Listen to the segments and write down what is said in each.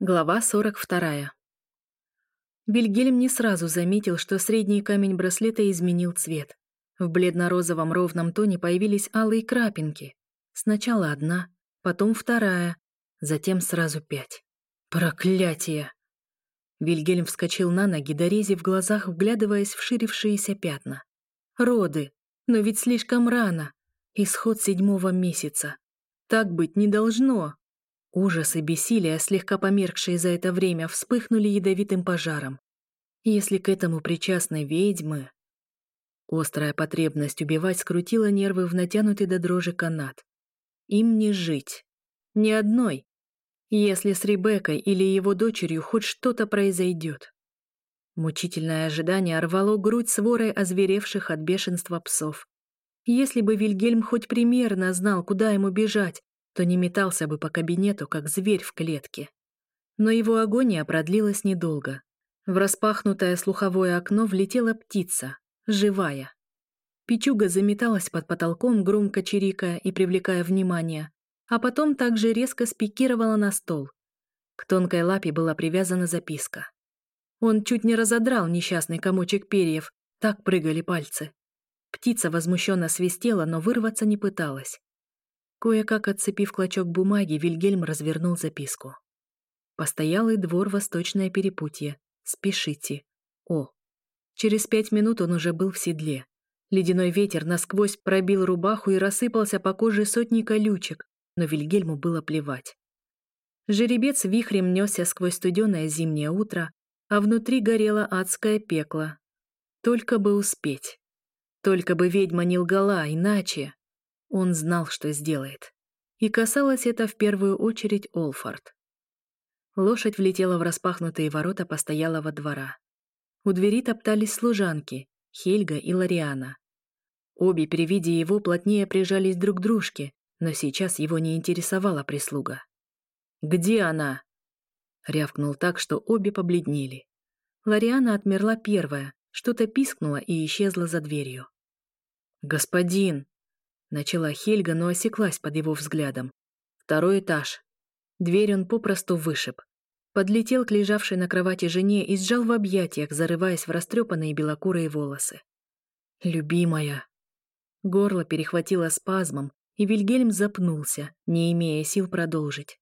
Глава 42. Бельгельм не сразу заметил, что средний камень браслета изменил цвет. В бледно-розовом ровном тоне появились алые крапинки. Сначала одна, потом вторая, затем сразу пять. Проклятие! Вильгельм вскочил на ноги, дорези в глазах, вглядываясь в ширившиеся пятна. Роды! Но ведь слишком рано! Исход седьмого месяца. Так быть не должно! Ужас и бессилие слегка померкшие за это время вспыхнули ядовитым пожаром. Если к этому причастны ведьмы... Острая потребность убивать скрутила нервы в натянутый до дрожи канат. Им не жить. Ни одной. Если с Ребеккой или его дочерью хоть что-то произойдет. Мучительное ожидание рвало грудь сворой озверевших от бешенства псов. Если бы Вильгельм хоть примерно знал, куда ему бежать, то не метался бы по кабинету, как зверь в клетке. Но его агония продлилась недолго. В распахнутое слуховое окно влетела птица, живая. Пичуга заметалась под потолком, громко чирикая и привлекая внимание, а потом также резко спикировала на стол. К тонкой лапе была привязана записка. Он чуть не разодрал несчастный комочек перьев, так прыгали пальцы. Птица возмущенно свистела, но вырваться не пыталась. Кое-как отцепив клочок бумаги, Вильгельм развернул записку. «Постоялый двор, восточное перепутье. Спешите. О». Через пять минут он уже был в седле. Ледяной ветер насквозь пробил рубаху и рассыпался по коже сотни колючек, но Вильгельму было плевать. Жеребец вихрем несся сквозь студеное зимнее утро, а внутри горело адское пекло. Только бы успеть. Только бы ведьма не лгала, иначе... Он знал, что сделает. И касалось это в первую очередь Олфорд. Лошадь влетела в распахнутые ворота постоялого двора. У двери топтались служанки, Хельга и Лориана. Обе при виде его плотнее прижались друг к дружке, но сейчас его не интересовала прислуга. «Где она?» Рявкнул так, что обе побледнели. Лориана отмерла первая, что-то пискнула и исчезла за дверью. «Господин!» Начала Хельга, но осеклась под его взглядом. Второй этаж. Дверь он попросту вышиб. Подлетел к лежавшей на кровати жене и сжал в объятиях, зарываясь в растрепанные белокурые волосы. «Любимая!» Горло перехватило спазмом, и Вильгельм запнулся, не имея сил продолжить.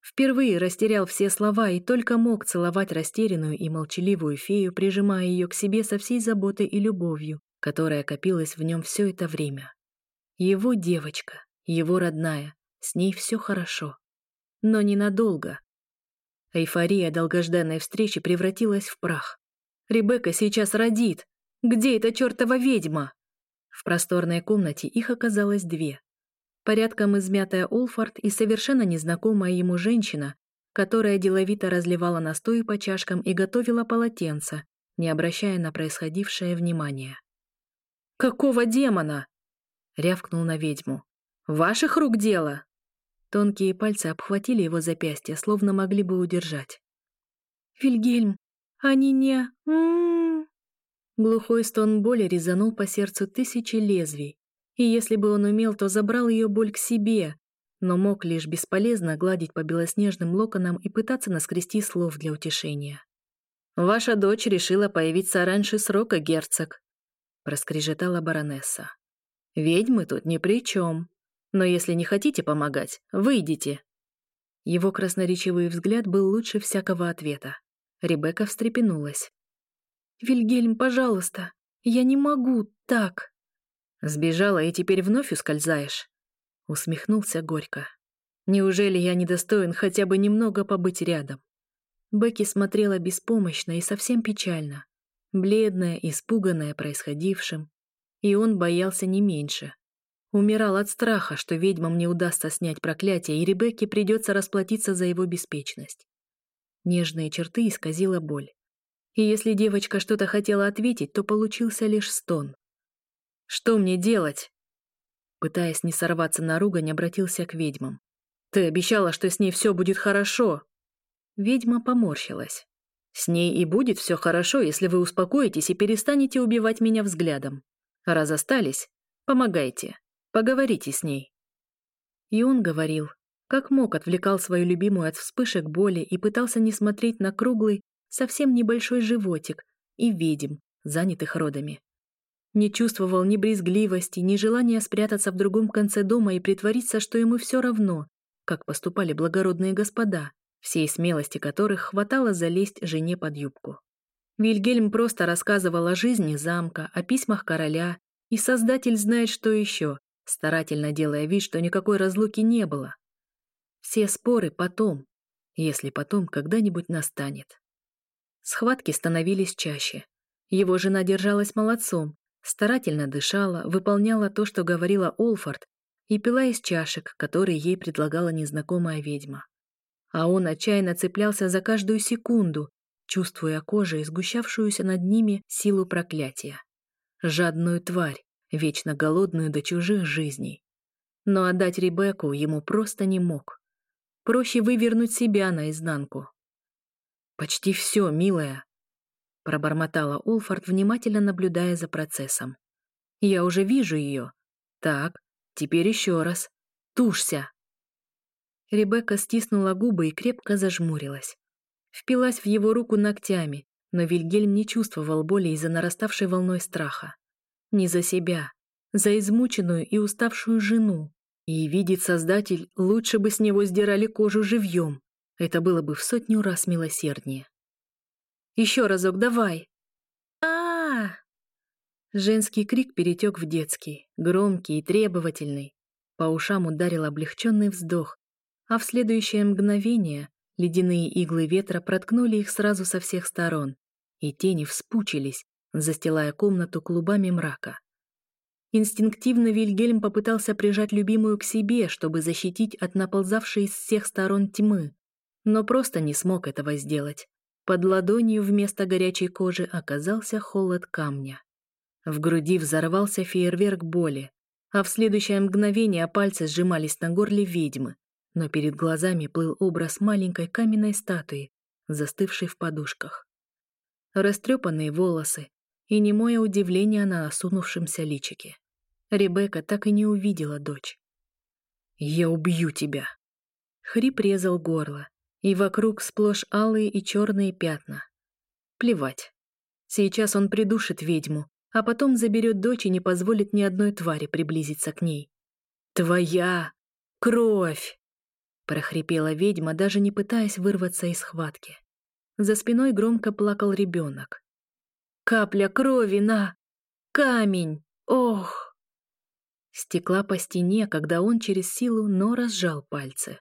Впервые растерял все слова и только мог целовать растерянную и молчаливую фею, прижимая ее к себе со всей заботой и любовью, которая копилась в нем все это время. Его девочка, его родная, с ней все хорошо. Но ненадолго. Эйфория долгожданной встречи превратилась в прах. Ребекка сейчас родит. Где эта чертова ведьма? В просторной комнате их оказалось две. Порядком измятая Олфорд и совершенно незнакомая ему женщина, которая деловито разливала настой по чашкам и готовила полотенца, не обращая на происходившее внимания. «Какого демона?» рявкнул на ведьму. «Ваших рук дело!» Тонкие пальцы обхватили его запястье, словно могли бы удержать. «Вильгельм, они не... М-м-м!» Глухой стон боли резанул по сердцу тысячи лезвий, и если бы он умел, то забрал ее боль к себе, но мог лишь бесполезно гладить по белоснежным локонам и пытаться наскрести слов для утешения. «Ваша дочь решила появиться раньше срока, герцог», — проскрежетала баронесса. Ведьмы тут ни при чем. Но если не хотите помогать, выйдите». Его красноречивый взгляд был лучше всякого ответа. Ребекка встрепенулась. «Вильгельм, пожалуйста, я не могу так!» «Сбежала и теперь вновь ускользаешь?» Усмехнулся горько. «Неужели я недостоин хотя бы немного побыть рядом?» Бекки смотрела беспомощно и совсем печально, бледная, испуганная происходившим, и он боялся не меньше. Умирал от страха, что ведьмам не удастся снять проклятие, и Ребекке придется расплатиться за его беспечность. Нежные черты исказила боль. И если девочка что-то хотела ответить, то получился лишь стон. «Что мне делать?» Пытаясь не сорваться на ругань, обратился к ведьмам. «Ты обещала, что с ней все будет хорошо!» Ведьма поморщилась. «С ней и будет все хорошо, если вы успокоитесь и перестанете убивать меня взглядом», Раз остались, помогайте, поговорите с ней». И он говорил, как мог отвлекал свою любимую от вспышек боли и пытался не смотреть на круглый, совсем небольшой животик и ведьм, занятых родами. Не чувствовал ни брезгливости, ни желания спрятаться в другом конце дома и притвориться, что ему все равно, как поступали благородные господа, всей смелости которых хватало залезть жене под юбку. Вильгельм просто рассказывал о жизни замка, о письмах короля, и создатель знает, что еще, старательно делая вид, что никакой разлуки не было. Все споры потом, если потом когда-нибудь настанет. Схватки становились чаще. Его жена держалась молодцом, старательно дышала, выполняла то, что говорила Олфорд, и пила из чашек, которые ей предлагала незнакомая ведьма. А он отчаянно цеплялся за каждую секунду, чувствуя кожей сгущавшуюся над ними силу проклятия. Жадную тварь, вечно голодную до чужих жизней. Но отдать Ребекку ему просто не мог. Проще вывернуть себя наизнанку. «Почти все, милая», — пробормотала Олфорд, внимательно наблюдая за процессом. «Я уже вижу ее. Так, теперь еще раз. Тушься!» Ребекка стиснула губы и крепко зажмурилась впилась в его руку ногтями, но Вильгельм не чувствовал боли из-за нараставшей волной страха. Не за себя, за измученную и уставшую жену. И видит Создатель, лучше бы с него сдирали кожу живьем. Это было бы в сотню раз милосерднее. «Еще разок, давай!» а, -а, -а Женский крик перетек в детский, громкий и требовательный. По ушам ударил облегченный вздох, а в следующее мгновение Ледяные иглы ветра проткнули их сразу со всех сторон, и тени вспучились, застилая комнату клубами мрака. Инстинктивно Вильгельм попытался прижать любимую к себе, чтобы защитить от наползавшей из всех сторон тьмы, но просто не смог этого сделать. Под ладонью вместо горячей кожи оказался холод камня. В груди взорвался фейерверк боли, а в следующее мгновение пальцы сжимались на горле ведьмы, но перед глазами плыл образ маленькой каменной статуи, застывшей в подушках. Растрепанные волосы и немое удивление на осунувшемся личике. Ребекка так и не увидела дочь. «Я убью тебя!» Хрип резал горло, и вокруг сплошь алые и черные пятна. Плевать. Сейчас он придушит ведьму, а потом заберет дочь и не позволит ни одной твари приблизиться к ней. «Твоя кровь!» прохрипела ведьма, даже не пытаясь вырваться из схватки. За спиной громко плакал ребенок. «Капля крови на... камень! Ох!» Стекла по стене, когда он через силу, но разжал пальцы.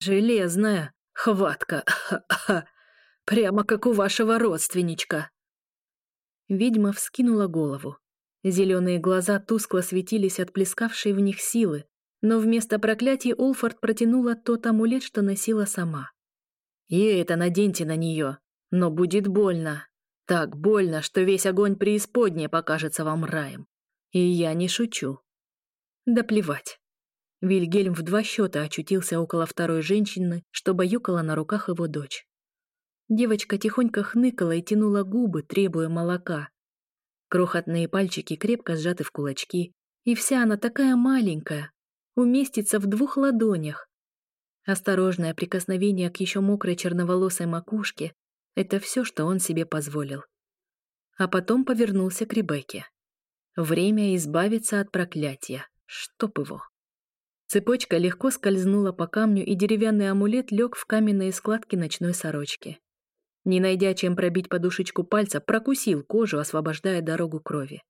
«Железная хватка! Прямо как у вашего родственничка!» Ведьма вскинула голову. Зеленые глаза тускло светились от плескавшей в них силы, но вместо проклятий Олфорд протянула тот амулет, что носила сама. «И это наденьте на нее, но будет больно. Так больно, что весь огонь преисподня покажется вам раем. И я не шучу». «Да плевать». Вильгельм в два счета очутился около второй женщины, что баюкала на руках его дочь. Девочка тихонько хныкала и тянула губы, требуя молока. Крохотные пальчики крепко сжаты в кулачки, и вся она такая маленькая, уместится в двух ладонях. Осторожное прикосновение к еще мокрой черноволосой макушке — это все, что он себе позволил. А потом повернулся к Ребекке. Время избавиться от проклятия. Чтоб его. Цепочка легко скользнула по камню, и деревянный амулет лег в каменные складки ночной сорочки. Не найдя чем пробить подушечку пальца, прокусил кожу, освобождая дорогу крови.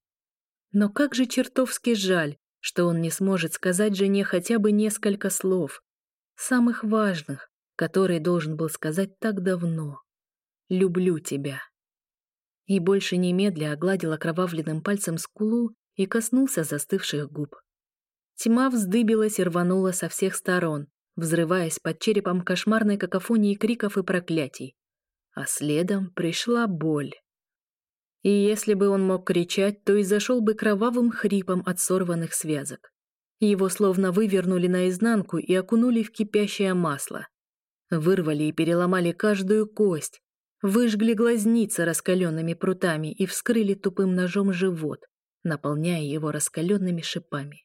Но как же чертовски жаль, что он не сможет сказать жене хотя бы несколько слов, самых важных, которые должен был сказать так давно. «Люблю тебя». И больше немедля огладил окровавленным пальцем скулу и коснулся застывших губ. Тьма вздыбилась и рванула со всех сторон, взрываясь под черепом кошмарной какофонии криков и проклятий. А следом пришла боль. И если бы он мог кричать, то и зашел бы кровавым хрипом от сорванных связок. Его словно вывернули наизнанку и окунули в кипящее масло. Вырвали и переломали каждую кость, выжгли глазницы раскаленными прутами и вскрыли тупым ножом живот, наполняя его раскаленными шипами.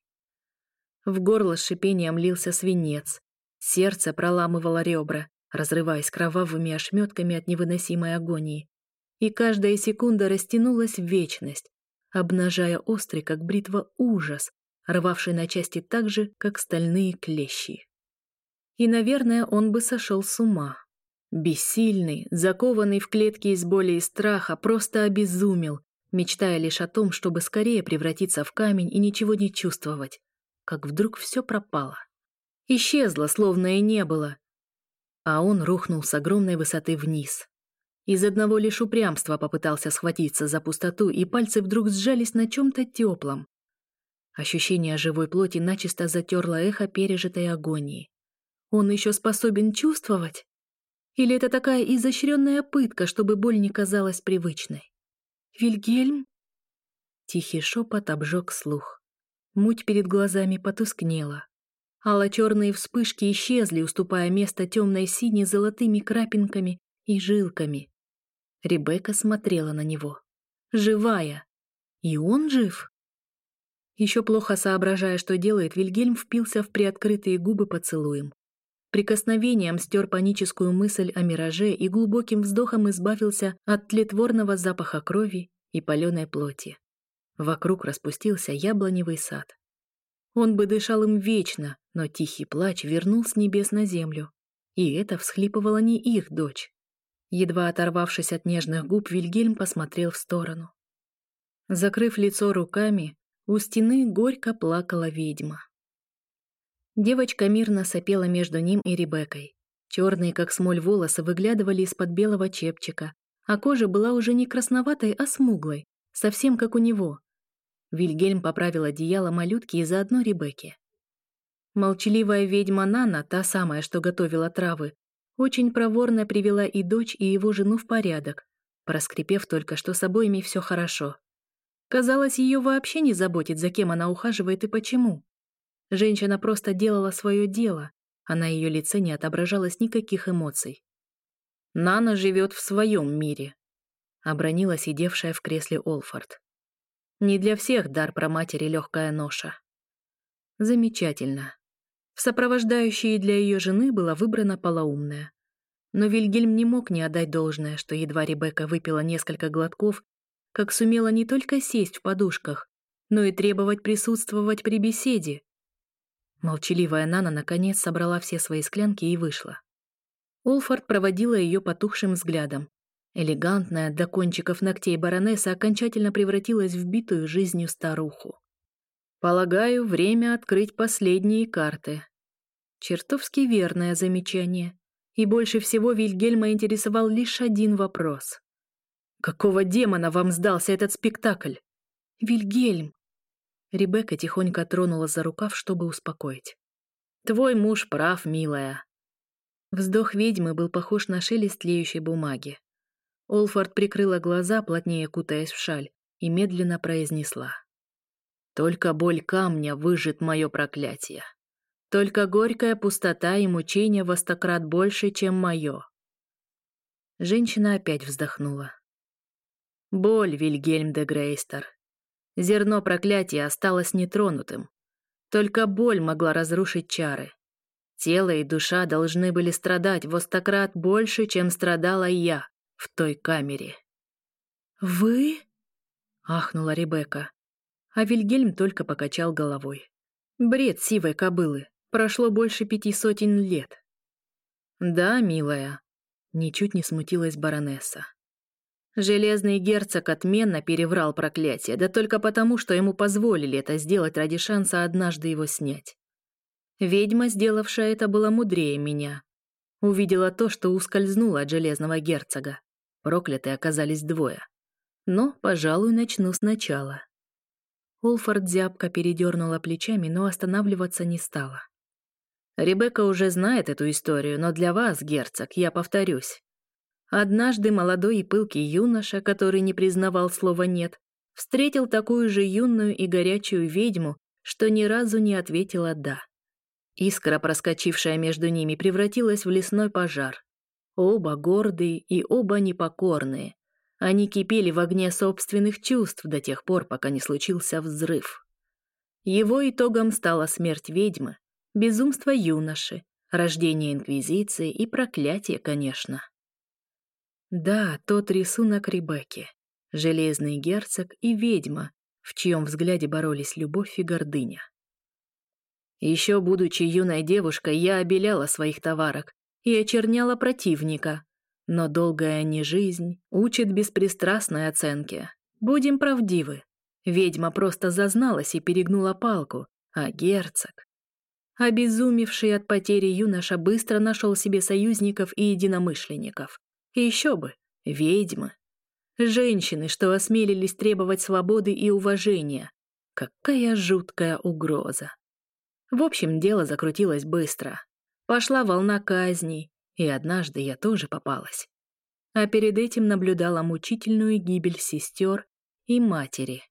В горло с шипением лился свинец, сердце проламывало ребра, разрываясь кровавыми ошметками от невыносимой агонии, и каждая секунда растянулась в вечность, обнажая острый, как бритва, ужас, рвавший на части так же, как стальные клещи. И, наверное, он бы сошел с ума. Бессильный, закованный в клетки из боли и страха, просто обезумел, мечтая лишь о том, чтобы скорее превратиться в камень и ничего не чувствовать. Как вдруг все пропало. Исчезло, словно и не было. А он рухнул с огромной высоты вниз. Из одного лишь упрямства попытался схватиться за пустоту, и пальцы вдруг сжались на чем-то теплом. Ощущение живой плоти начисто затерло эхо пережитой агонии. Он еще способен чувствовать? Или это такая изощренная пытка, чтобы боль не казалась привычной? «Вильгельм?» Тихий шепот обжег слух. Муть перед глазами потускнела. Алло-черные вспышки исчезли, уступая место темной синей золотыми крапинками и жилками. Ребекка смотрела на него. «Живая! И он жив!» Еще плохо соображая, что делает, Вильгельм впился в приоткрытые губы поцелуем. Прикосновением стер паническую мысль о мираже и глубоким вздохом избавился от тлетворного запаха крови и паленой плоти. Вокруг распустился яблоневый сад. Он бы дышал им вечно, но тихий плач вернул с небес на землю. И это всхлипывала не их дочь. Едва оторвавшись от нежных губ, Вильгельм посмотрел в сторону. Закрыв лицо руками, у стены горько плакала ведьма. Девочка мирно сопела между ним и Ребеккой. Черные, как смоль, волосы выглядывали из-под белого чепчика, а кожа была уже не красноватой, а смуглой, совсем как у него. Вильгельм поправил одеяло малютки и заодно Ребекке. Молчаливая ведьма Нана, та самая, что готовила травы, очень проворно привела и дочь, и его жену в порядок, проскрипев только что с обоими все хорошо. Казалось, ее вообще не заботит, за кем она ухаживает и почему. Женщина просто делала свое дело, а на ее лице не отображалось никаких эмоций. «Нана живет в своем мире», — обронила сидевшая в кресле Олфорд. «Не для всех дар про матери легкая ноша». «Замечательно. В сопровождающие для ее жены была выбрана полоумное. Но Вильгельм не мог не отдать должное, что едва Ребекка выпила несколько глотков, как сумела не только сесть в подушках, но и требовать присутствовать при беседе. Молчаливая Нана наконец собрала все свои склянки и вышла. Олфорд проводила ее потухшим взглядом. Элегантная до кончиков ногтей баронесса окончательно превратилась в битую жизнью старуху. Полагаю, время открыть последние карты. Чертовски верное замечание. И больше всего Вильгельма интересовал лишь один вопрос. «Какого демона вам сдался этот спектакль?» «Вильгельм!» Ребекка тихонько тронула за рукав, чтобы успокоить. «Твой муж прав, милая». Вздох ведьмы был похож на шелест леющей бумаги. Олфорд прикрыла глаза, плотнее кутаясь в шаль, и медленно произнесла. Только боль камня выжит мое проклятие. Только горькая пустота и мучение во сто больше, чем мое. Женщина опять вздохнула. Боль, Вильгельм де Грейстер. Зерно проклятия осталось нетронутым. Только боль могла разрушить чары. Тело и душа должны были страдать во сто больше, чем страдала я в той камере. «Вы?» — ахнула Ребекка а Вильгельм только покачал головой. Бред сивой кобылы. Прошло больше пяти сотен лет. Да, милая. Ничуть не смутилась баронесса. Железный герцог отменно переврал проклятие, да только потому, что ему позволили это сделать ради шанса однажды его снять. Ведьма, сделавшая это, была мудрее меня. Увидела то, что ускользнула от железного герцога. Проклятые оказались двое. Но, пожалуй, начну сначала. Улфорд зябко передернула плечами, но останавливаться не стала. «Ребекка уже знает эту историю, но для вас, герцог, я повторюсь. Однажды молодой и пылкий юноша, который не признавал слова «нет», встретил такую же юную и горячую ведьму, что ни разу не ответила «да». Искра, проскочившая между ними, превратилась в лесной пожар. Оба гордые и оба непокорные, они кипели в огне собственных чувств до тех пор, пока не случился взрыв. Его итогом стала смерть ведьмы, безумство юноши, рождение Инквизиции и проклятие, конечно. Да, тот рисунок Ребекки, железный герцог и ведьма, в чьем взгляде боролись любовь и гордыня. Еще будучи юной девушкой, я обеляла своих товарок и очерняла противника, но долгая не жизнь учит беспристрастной оценке. Будем правдивы. Ведьма просто зазналась и перегнула палку, а герцог... Обезумевший от потери юноша быстро нашел себе союзников и единомышленников. Еще бы, ведьмы. Женщины, что осмелились требовать свободы и уважения. Какая жуткая угроза. В общем, дело закрутилось быстро. Пошла волна казней, и однажды я тоже попалась. А перед этим наблюдала мучительную гибель сестер и матери.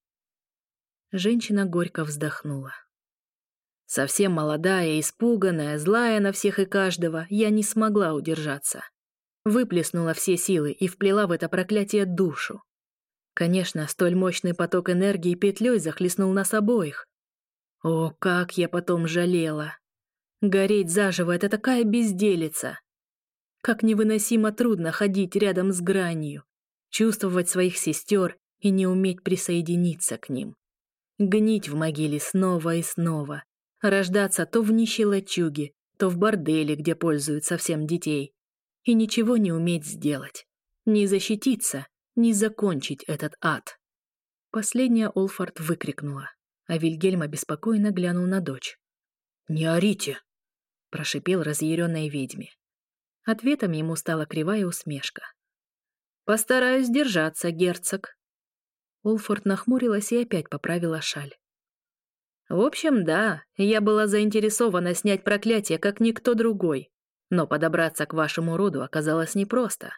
Женщина горько вздохнула. Совсем молодая, испуганная, злая на всех и каждого, я не смогла удержаться. Выплеснула все силы и вплела в это проклятие душу. Конечно, столь мощный поток энергии петлей захлестнул нас обоих. О, как я потом жалела! Гореть заживо — это такая безделица! Как невыносимо трудно ходить рядом с гранью, чувствовать своих сестер и не уметь присоединиться к ним. Гнить в могиле снова и снова, рождаться то в нищей лачуге, то в борделе, где пользуют совсем детей, и ничего не уметь сделать, не защититься, не закончить этот ад. Последняя Олфорд выкрикнула, а Вильгельм обеспокоенно глянул на дочь. «Не орите!» – прошипел разъяренной ведьме. Ответом ему стала кривая усмешка. «Постараюсь держаться, герцог». Олфорд нахмурилась и опять поправила шаль. «В общем, да, я была заинтересована снять проклятие, как никто другой, но подобраться к вашему роду оказалось непросто.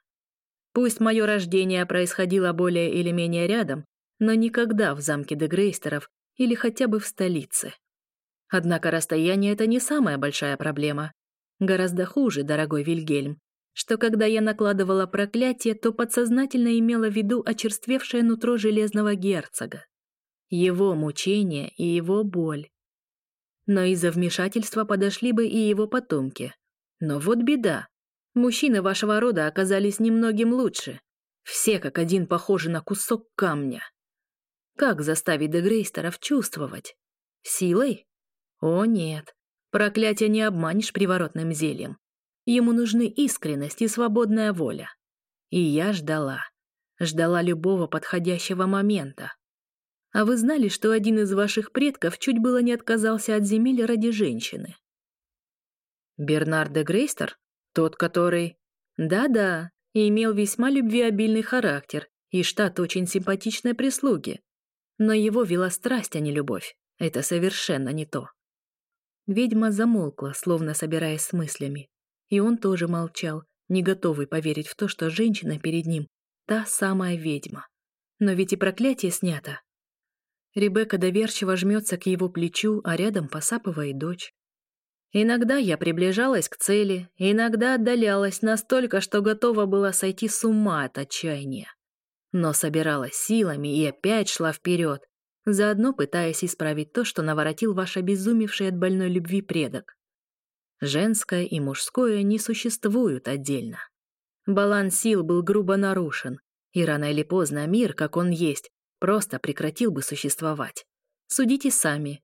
Пусть мое рождение происходило более или менее рядом, но никогда в замке Дегрейстеров или хотя бы в столице. Однако расстояние — это не самая большая проблема. Гораздо хуже, дорогой Вильгельм, что когда я накладывала проклятие, то подсознательно имела в виду очерствевшее нутро железного герцога. Его мучение и его боль. Но из-за вмешательства подошли бы и его потомки. Но вот беда. Мужчины вашего рода оказались немногим лучше. Все как один похожи на кусок камня. Как заставить Дегрейстеров чувствовать? Силой? О нет, Проклятие не обманешь приворотным зельем. Ему нужны искренность и свободная воля. И я ждала. Ждала любого подходящего момента. А вы знали, что один из ваших предков чуть было не отказался от земель ради женщины? Бернард де Грейстер? Тот, который... Да-да, имел весьма любвеобильный характер и штат очень симпатичной прислуги. Но его вела страсть, а не любовь. Это совершенно не то. Ведьма замолкла, словно собираясь с мыслями. И он тоже молчал, не готовый поверить в то, что женщина перед ним — та самая ведьма. Но ведь и проклятие снято. Ребекка доверчиво жмется к его плечу, а рядом посапывает дочь. Иногда я приближалась к цели, иногда отдалялась настолько, что готова была сойти с ума от отчаяния. Но собиралась силами и опять шла вперед, заодно пытаясь исправить то, что наворотил ваш обезумевший от больной любви предок. Женское и мужское не существуют отдельно. Баланс сил был грубо нарушен, и рано или поздно мир, как он есть, просто прекратил бы существовать. Судите сами.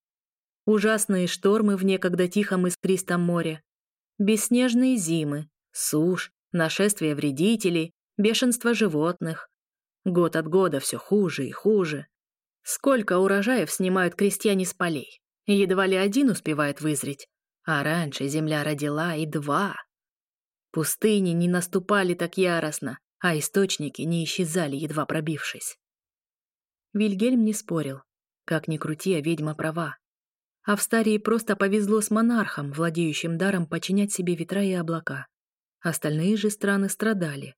Ужасные штормы в некогда тихом искристом море, бесснежные зимы, сушь, нашествие вредителей, бешенство животных. Год от года все хуже и хуже. Сколько урожаев снимают крестьяне с полей? Едва ли один успевает вызреть. А раньше земля родила и два. Пустыни не наступали так яростно, а источники не исчезали, едва пробившись. Вильгельм не спорил. Как ни крути, а ведьма права. А в Старии просто повезло с монархом, владеющим даром подчинять себе ветра и облака. Остальные же страны страдали.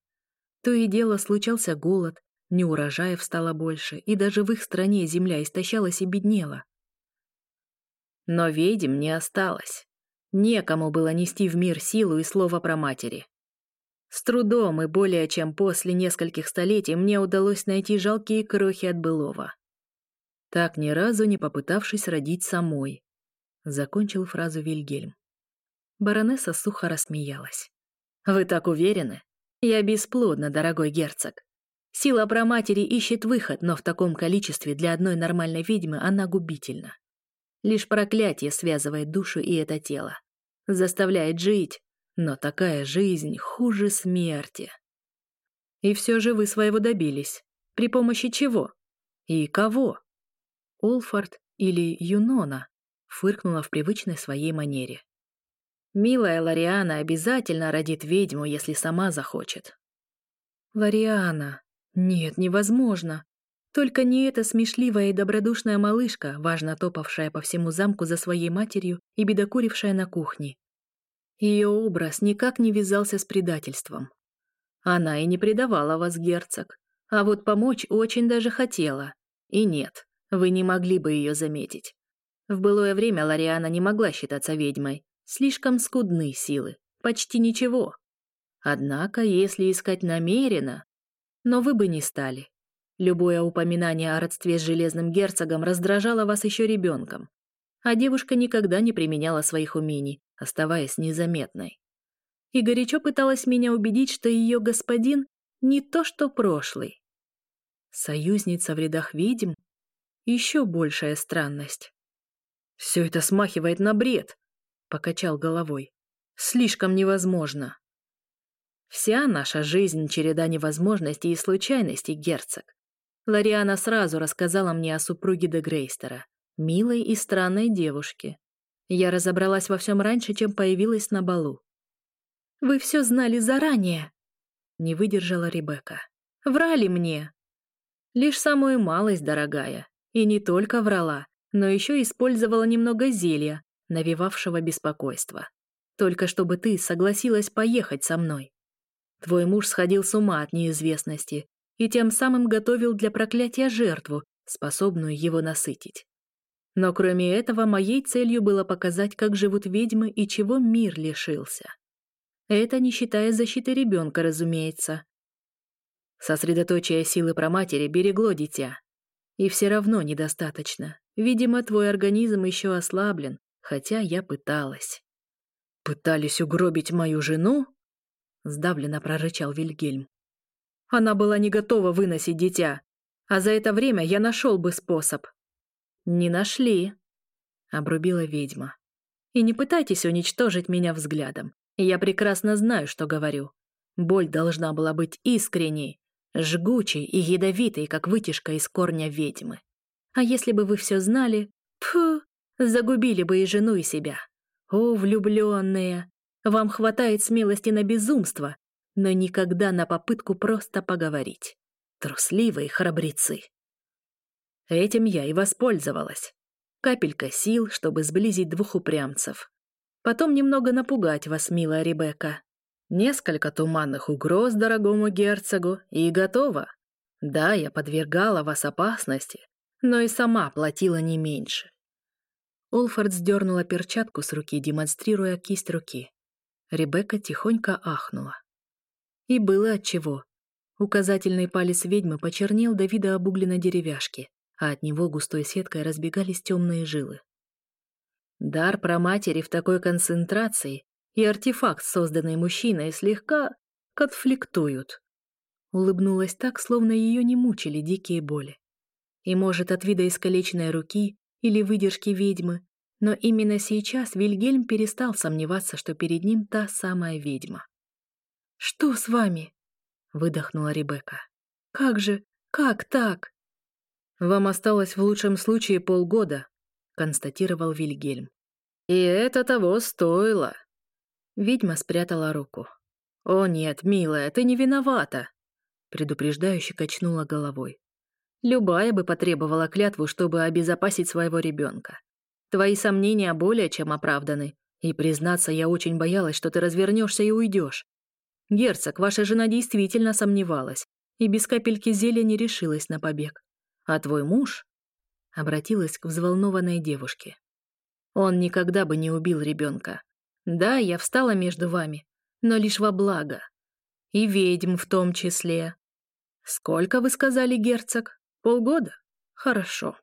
То и дело случался голод, не урожаев стало больше, и даже в их стране земля истощалась и беднела. Но ведьм не осталось. Некому было нести в мир силу и слово про матери. С трудом и более чем после нескольких столетий мне удалось найти жалкие крохи от былого. Так ни разу не попытавшись родить самой. Закончил фразу Вильгельм. Баронесса сухо рассмеялась. «Вы так уверены? Я бесплодна, дорогой герцог. Сила праматери ищет выход, но в таком количестве для одной нормальной ведьмы она губительна. Лишь проклятие связывает душу и это тело. Заставляет жить, но такая жизнь хуже смерти. И все же вы своего добились. При помощи чего? И кого? Олфорд или Юнона фыркнула в привычной своей манере. Милая Лариана обязательно родит ведьму, если сама захочет. Лариана, нет, невозможно. Только не эта смешливая и добродушная малышка, важно топавшая по всему замку за своей матерью и бедокурившая на кухне. Ее образ никак не вязался с предательством. Она и не предавала вас, герцог. А вот помочь очень даже хотела. И нет, вы не могли бы ее заметить. В былое время Лариана не могла считаться ведьмой. Слишком скудны силы. Почти ничего. Однако, если искать намеренно, но вы бы не стали. Любое упоминание о родстве с Железным Герцогом раздражало вас еще ребенком, а девушка никогда не применяла своих умений, оставаясь незаметной. И горячо пыталась меня убедить, что ее господин не то что прошлый. Союзница в рядах ведьм — еще большая странность. «Все это смахивает на бред», — покачал головой. «Слишком невозможно». Вся наша жизнь — череда невозможностей и случайностей, герцог. Лариана сразу рассказала мне о супруге де Грейстера, милой и странной девушке. Я разобралась во всем раньше, чем появилась на балу. «Вы все знали заранее!» — не выдержала Ребекка. «Врали мне!» «Лишь самую малость, дорогая. И не только врала, но еще использовала немного зелья, навевавшего беспокойство. Только чтобы ты согласилась поехать со мной. Твой муж сходил с ума от неизвестности и тем самым готовил для проклятия жертву, способную его насытить. Но кроме этого, моей целью было показать, как живут ведьмы и чего мир лишился. Это не считая защиты ребенка, разумеется. Сосредоточие силы про матери, берегло дитя. И все равно недостаточно. Видимо, твой организм еще ослаблен, хотя я пыталась. «Пытались угробить мою жену?» Сдавленно прорычал Вильгельм. Она была не готова выносить дитя, а за это время я нашел бы способ. Не нашли, обрубила ведьма. И не пытайтесь уничтожить меня взглядом. Я прекрасно знаю, что говорю. Боль должна была быть искренней, жгучей и ядовитой, как вытяжка из корня ведьмы. А если бы вы все знали, пф, загубили бы и жену, и себя. О, влюбленные! Вам хватает смелости на безумство, но никогда на попытку просто поговорить. Трусливые храбрецы. Этим я и воспользовалась. Капелька сил, чтобы сблизить двух упрямцев. Потом немного напугать вас, милая Ребекка. Несколько туманных угроз дорогому герцогу, и готово. Да, я подвергала вас опасности, но и сама платила не меньше. Олфорд сдернула перчатку с руки, демонстрируя кисть руки. Ребекка тихонько ахнула. И было отчего. Указательный палец ведьмы почернел до вида обугленной деревяшки, а от него густой сеткой разбегались темные жилы. Дар про матери в такой концентрации и артефакт, созданный мужчиной, слегка конфликтуют. Улыбнулась так, словно ее не мучили дикие боли. И, может, от вида искалеченной руки или выдержки ведьмы, но именно сейчас Вильгельм перестал сомневаться, что перед ним та самая ведьма. «Что с вами?» — выдохнула Ребекка. «Как же? Как так?» «Вам осталось в лучшем случае полгода», — констатировал Вильгельм. «И это того стоило!» Ведьма спрятала руку. «О нет, милая, ты не виновата!» предупреждающе качнула головой. «Любая бы потребовала клятву, чтобы обезопасить своего ребенка. Твои сомнения более чем оправданы. И, признаться, я очень боялась, что ты развернешься и уйдешь. Герцог, ваша жена действительно сомневалась и без капельки зелья не решилась на побег. А твой муж...» Обратилась к взволнованной девушке. «Он никогда бы не убил ребенка. Да, я встала между вами, но лишь во благо. И ведьм в том числе. Сколько, вы сказали, герцог? Полгода? Хорошо».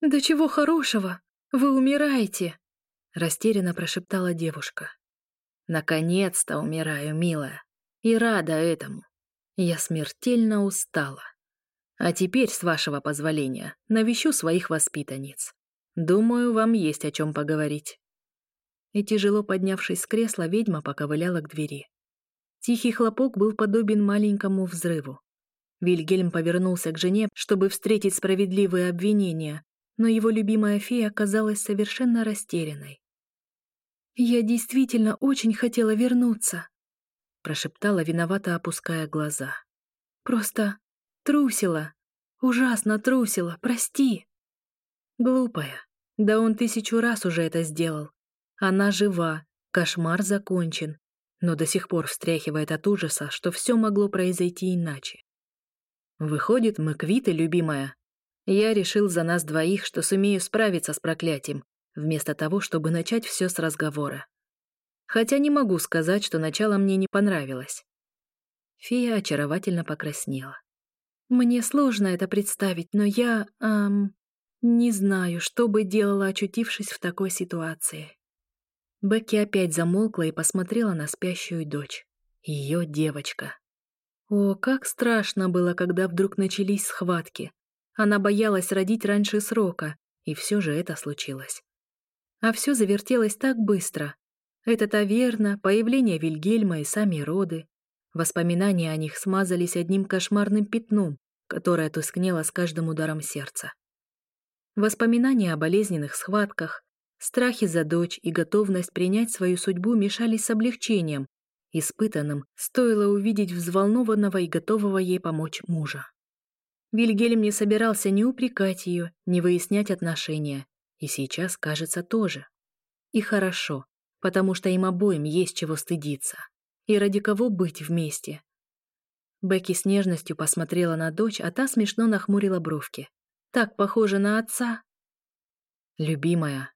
«Да чего хорошего?» «Вы умираете!» — растерянно прошептала девушка. «Наконец-то умираю, милая, и рада этому. Я смертельно устала. А теперь, с вашего позволения, навещу своих воспитанниц. Думаю, вам есть о чем поговорить». И тяжело поднявшись с кресла, ведьма поковыляла к двери. Тихий хлопок был подобен маленькому взрыву. Вильгельм повернулся к жене, чтобы встретить справедливые обвинения, но его любимая фея оказалась совершенно растерянной. «Я действительно очень хотела вернуться», — прошептала, виновато опуская глаза. «Просто трусила. Ужасно трусила. Прости». «Глупая. Да он тысячу раз уже это сделал. Она жива. Кошмар закончен. Но до сих пор встряхивает от ужаса, что все могло произойти иначе. Выходит, мы квиты, любимая, я решил за нас двоих, что сумею справиться с проклятием, вместо того, чтобы начать все с разговора. Хотя не могу сказать, что начало мне не понравилось. Фия очаровательно покраснела. «Мне сложно это представить, но я... Эм, не знаю, что бы делала, очутившись в такой ситуации». Бекки опять замолкла и посмотрела на спящую дочь. Ее девочка. О, как страшно было, когда вдруг начались схватки. Она боялась родить раньше срока, и все же это случилось. А все завертелось так быстро. Это таверна, появление Вильгельма и сами роды. Воспоминания о них смазались одним кошмарным пятном, которое тускнело с каждым ударом сердца. Воспоминания о болезненных схватках, страхи за дочь и готовность принять свою судьбу мешались с облегчением, испытанным, стоило увидеть взволнованного и готового ей помочь мужа. Вильгельм не собирался ни упрекать ее, ни выяснять отношения. И сейчас, кажется, тоже. И хорошо, потому что им обоим есть чего стыдиться. И ради кого быть вместе. Бекки с нежностью посмотрела на дочь, а та смешно нахмурила бровки. Так похоже на отца. Любимая.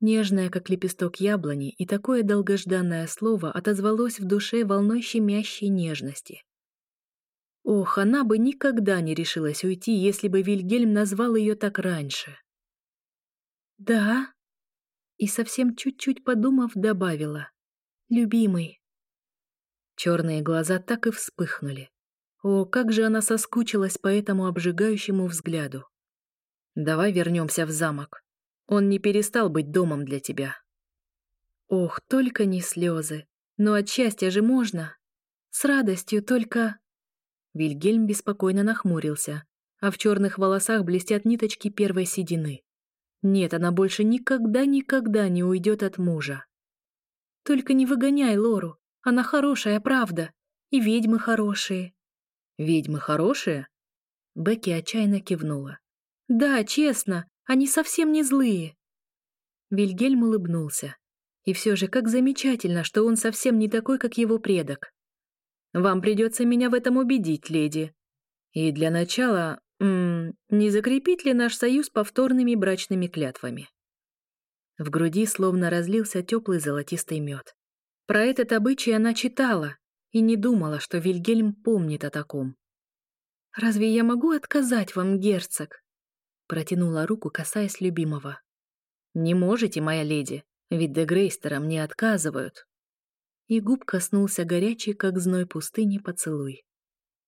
Нежное, как лепесток яблони, и такое долгожданное слово отозвалось в душе волной щемящей нежности — Ох, она бы никогда не решилась уйти, если бы Вильгельм назвал ее так раньше. «Да?» И совсем чуть-чуть подумав, добавила. «Любимый». Черные глаза так и вспыхнули. О, как же она соскучилась по этому обжигающему взгляду. «Давай вернемся в замок. Он не перестал быть домом для тебя». Ох, только не слезы. Но от счастья же можно. С радостью только... Вильгельм беспокойно нахмурился, а в черных волосах блестят ниточки первой седины. Нет, она больше никогда-никогда не уйдет от мужа. Только не выгоняй Лору, она хорошая, правда. И ведьмы хорошие. Ведьмы хорошие? Бекки отчаянно кивнула. Да, честно, они совсем не злые. Вильгельм улыбнулся. И все же, как замечательно, что он совсем не такой, как его предок. Вам придется меня в этом убедить, леди. И для начала, м -м, не закрепить ли наш союз повторными брачными клятвами? В груди словно разлился теплый золотистый мед. Про этот обычай она читала и не думала, что Вильгельм помнит о таком. «Разве я могу отказать вам, герцог?» Протянула руку, касаясь любимого. «Не можете, моя леди, ведь де Грейстера мне отказывают» и губ коснулся горячий, как зной пустыни, поцелуй.